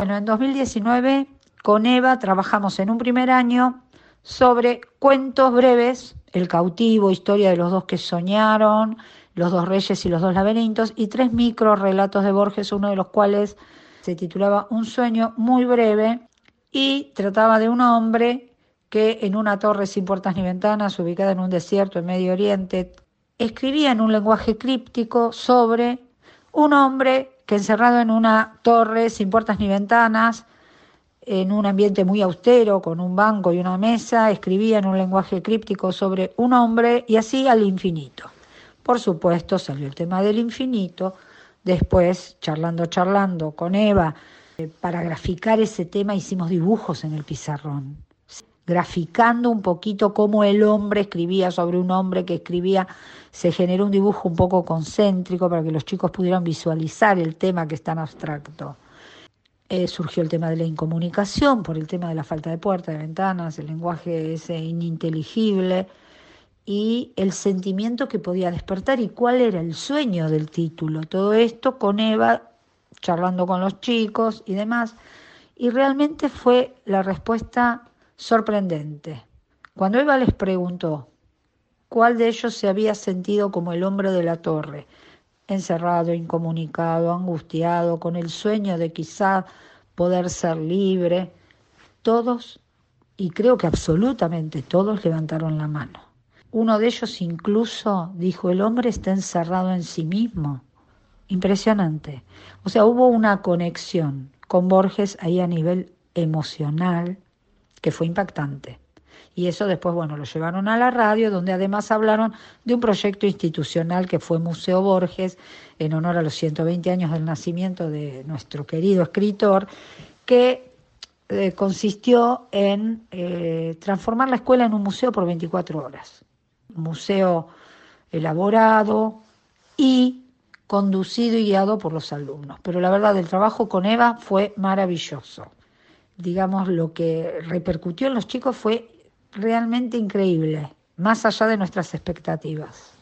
Bueno, en 2019 con Eva trabajamos en un primer año sobre cuentos breves, El cautivo, historia de los dos que soñaron, Los dos reyes y los dos laberintos, y tres micro relatos de Borges, uno de los cuales se titulaba Un sueño muy breve y trataba de un hombre que en una torre sin puertas ni ventanas, ubicada en un desierto en Medio Oriente, escribía en un lenguaje críptico sobre un hombre que encerrado en una torre sin puertas ni ventanas, en un ambiente muy austero, con un banco y una mesa, escribía en un lenguaje críptico sobre un hombre y así al infinito. Por supuesto, salió el tema del infinito. Después, charlando, charlando con Eva, eh, para graficar ese tema hicimos dibujos en el pizarrón, graficando un poquito cómo el hombre escribía sobre un hombre que escribía. Se generó un dibujo un poco concéntrico para que los chicos pudieran visualizar el tema que es tan abstracto. Eh, surgió el tema de la incomunicación por el tema de la falta de puertas, de ventanas, el lenguaje ese ininteligible y el sentimiento que podía despertar y cuál era el sueño del título. Todo esto con Eva, charlando con los chicos y demás. Y realmente fue la respuesta sorprendente. Cuando Eva les preguntó cuál de ellos se había sentido como el hombre de la torre, encerrado, incomunicado, angustiado, con el sueño de quizá poder ser libre. Todos, y creo que absolutamente todos, levantaron la mano. Uno de ellos incluso dijo, el hombre está encerrado en sí mismo. Impresionante. O sea, hubo una conexión con Borges ahí a nivel emocional que fue impactante. Y eso después, bueno, lo llevaron a la radio, donde además hablaron de un proyecto institucional que fue Museo Borges, en honor a los 120 años del nacimiento de nuestro querido escritor, que eh, consistió en eh, transformar la escuela en un museo por 24 horas. Museo elaborado y conducido y guiado por los alumnos. Pero la verdad, el trabajo con Eva fue maravilloso. Digamos, lo que repercutió en los chicos fue realmente increíble, más allá de nuestras expectativas.